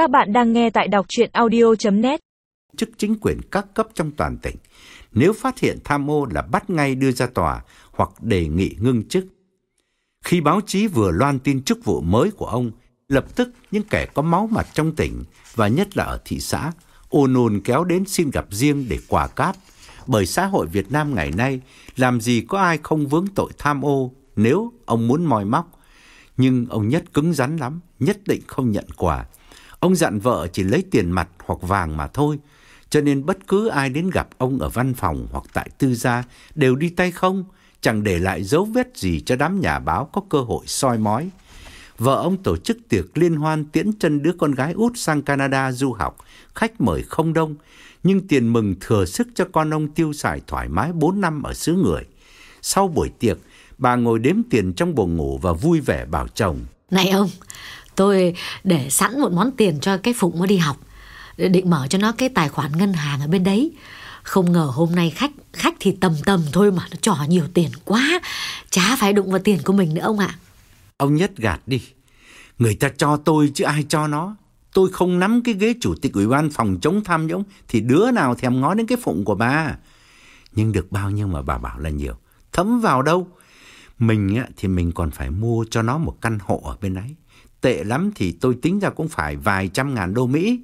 Các bạn đang nghe tại đọc chuyện audio.net chức chính quyền các cấp trong toàn tỉnh. Nếu phát hiện tham ô là bắt ngay đưa ra tòa hoặc đề nghị ngưng chức. Khi báo chí vừa loan tin chức vụ mới của ông, lập tức những kẻ có máu mặt trong tỉnh và nhất là ở thị xã ồn ồn kéo đến xin gặp riêng để quà cáp. Bởi xã hội Việt Nam ngày nay làm gì có ai không vướng tội tham ô nếu ông muốn moi móc. Nhưng ông Nhất cứng rắn lắm, nhất định không nhận quà. Ông dặn vợ chỉ lấy tiền mặt hoặc vàng mà thôi, cho nên bất cứ ai đến gặp ông ở văn phòng hoặc tại tư gia đều đi tay không, chẳng để lại dấu vết gì cho đám nhà báo có cơ hội soi mói. Vợ ông tổ chức tiệc liên hoan tiễn chân đứa con gái út sang Canada du học, khách mời không đông, nhưng tiền mừng thừa sức cho con ông tiêu xài thoải mái 4 năm ở xứ người. Sau buổi tiệc, bà ngồi đếm tiền trong buồng ngủ và vui vẻ bảo chồng. Này ông, tôi để sẵn một món tiền cho cái Phụng nó đi học. Định mở cho nó cái tài khoản ngân hàng ở bên đấy. Không ngờ hôm nay khách khách thì tầm tầm thôi mà nó trò nhiều tiền quá. Chả phải đụng vào tiền của mình nữa ông ạ. Ông Nhất gạt đi. Người ta cho tôi chứ ai cho nó. Tôi không nắm cái ghế chủ tịch ủy ban phòng chống tham nhũng thì đứa nào thèm ngó đến cái phụng của bà. Nhưng được bao nhiêu mà bà bảo là nhiều. Thấm vào đâu? Mình thì mình còn phải mua cho nó một căn hộ ở bên ấy. Tệ lắm thì tôi tính ra cũng phải vài trăm ngàn đô Mỹ.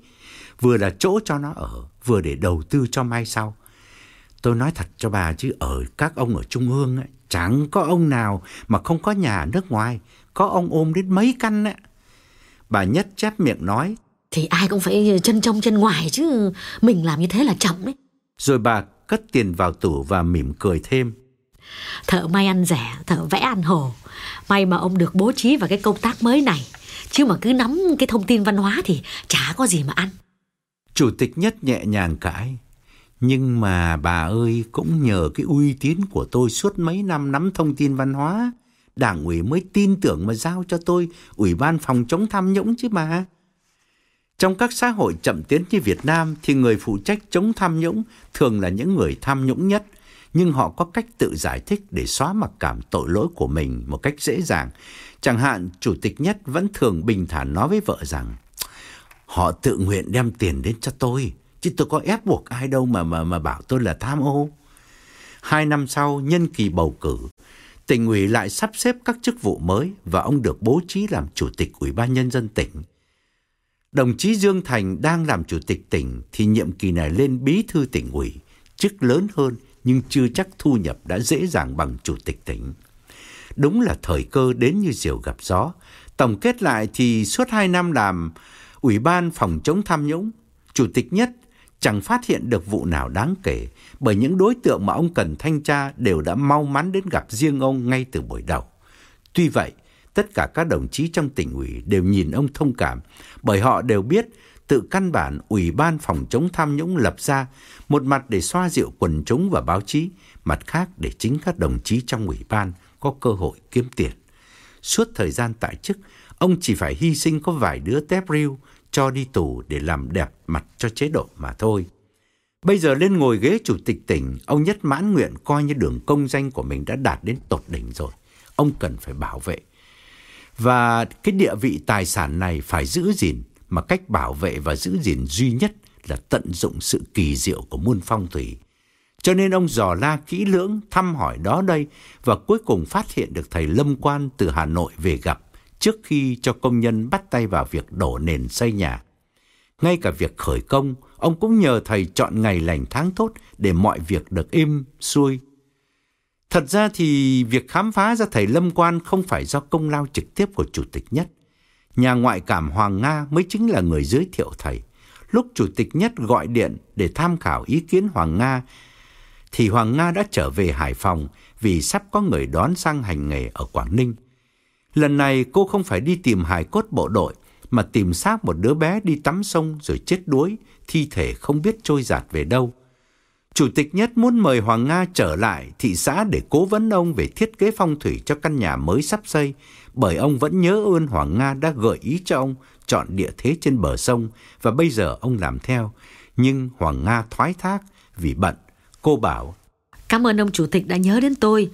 Vừa là chỗ cho nó ở, vừa để đầu tư cho mai sau. Tôi nói thật cho bà chứ ở các ông ở Trung ương ấy, chẳng có ông nào mà không có nhà nước ngoài. Có ông ôm đến mấy căn ấy. Bà Nhất chép miệng nói. Thì ai cũng phải chân trong chân ngoài chứ. Mình làm như thế là trọng đấy. Rồi bà cất tiền vào tủ và mỉm cười thêm. Thợ may ăn rẻ, thợ vẽ ăn hồ. May mà ông được bố trí vào cái công tác mới này. Chứ mà cứ nắm cái thông tin văn hóa thì chả có gì mà ăn. Chủ tịch Nhất nhẹ nhàng cãi. Nhưng mà bà ơi, cũng nhờ cái uy tín của tôi suốt mấy năm nắm thông tin văn hóa, đảng ủy mới tin tưởng mà giao cho tôi Ủy ban phòng chống tham nhũng chứ mà. Trong các xã hội chậm tiến như Việt Nam thì người phụ trách chống tham nhũng thường là những người tham nhũng nhất, nhưng họ có cách tự giải thích để xóa mặc cảm tội lỗi của mình một cách dễ dàng. Chẳng hạn, Chủ tịch Nhất vẫn thường bình thản nói với vợ rằng họ tự nguyện đem tiền đến cho tôi, chứ tôi có ép buộc ai đâu mà mà mà bảo tôi là tham ô. Hai năm sau, nhân kỳ bầu cử, tỉnh ủy lại sắp xếp các chức vụ mới và ông được bố trí làm chủ tịch Ủy ban Nhân dân tỉnh. Đồng chí Dương Thành đang làm chủ tịch tỉnh thì nhiệm kỳ này lên bí thư tỉnh ủy, chức lớn hơn nhưng chưa chắc thu nhập đã dễ dàng bằng chủ tịch tỉnh. Đúng là thời cơ đến như diều gặp gió. Tổng kết lại thì suốt hai năm làm Ủy ban phòng chống tham nhũng, chủ tịch nhất chẳng phát hiện được vụ nào đáng kể bởi những đối tượng mà ông cần thanh tra đều đã mau mắn đến gặp riêng ông ngay từ buổi đầu. Tuy vậy, tất cả các đồng chí trong tỉnh ủy đều nhìn ông thông cảm bởi họ đều biết tự căn bản Ủy ban phòng chống tham nhũng lập ra một mặt để xoa dịu quần chúng và báo chí, mặt khác để chính các đồng chí trong ủy ban có cơ hội kiếm tiền. Suốt thời gian tại chức, ông chỉ phải hy sinh có vài đứa tép riêu cho đi tù để làm đẹp mặt cho chế độ mà thôi. Bây giờ lên ngồi ghế chủ tịch tỉnh, ông nhất mãn nguyện coi như đường công danh của mình đã đạt đến tột đỉnh rồi. Ông cần phải bảo vệ. Và cái địa vị tài sản này phải giữ gìn, mà cách bảo vệ và giữ gìn duy nhất là tận dụng sự kỳ diệu của muôn phong thủy. Cho nên ông dò la kỹ lưỡng, thăm hỏi đó đây và cuối cùng phát hiện được thầy Lâm Quan từ Hà Nội về gặp trước khi cho công nhân bắt tay vào việc đổ nền xây nhà. Ngay cả việc khởi công, ông cũng nhờ thầy chọn ngày lành tháng tốt để mọi việc được êm xuôi. Thật ra thì việc khám phá ra thầy Lâm Quan không phải do công lao trực tiếp của chủ tịch nhất. Nhà ngoại cảm Hoàng Nga mới chính là người giới thiệu thầy. Lúc chủ tịch nhất gọi điện để tham khảo ý kiến Hoàng Nga, thì Hoàng Nga đã trở về Hải Phòng vì sắp có người đón sang hành nghề ở Quảng Ninh. Lần này cô không phải đi tìm hài cốt bộ đội, mà tìm xác một đứa bé đi tắm sông rồi chết đuối, thi thể không biết trôi giạt về đâu. Chủ tịch nhất muốn mời Hoàng Nga trở lại thị xã để cố vấn ông về thiết kế phong thủy cho căn nhà mới sắp xây, bởi ông vẫn nhớ ơn Hoàng Nga đã gợi ý cho ông chọn địa thế trên bờ sông và bây giờ ông làm theo. Nhưng Hoàng Nga thoái thác vì bận. Cô bảo, Cảm ơn ông chủ tịch đã nhớ đến tôi,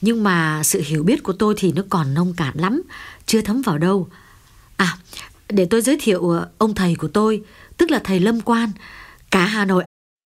nhưng mà sự hiểu biết của tôi thì nó còn nông cạn lắm, chưa thấm vào đâu. À, Để tôi giới thiệu ờ, ông thầy của tôi, tức là thầy Lâm Quan. Cả Hà Nội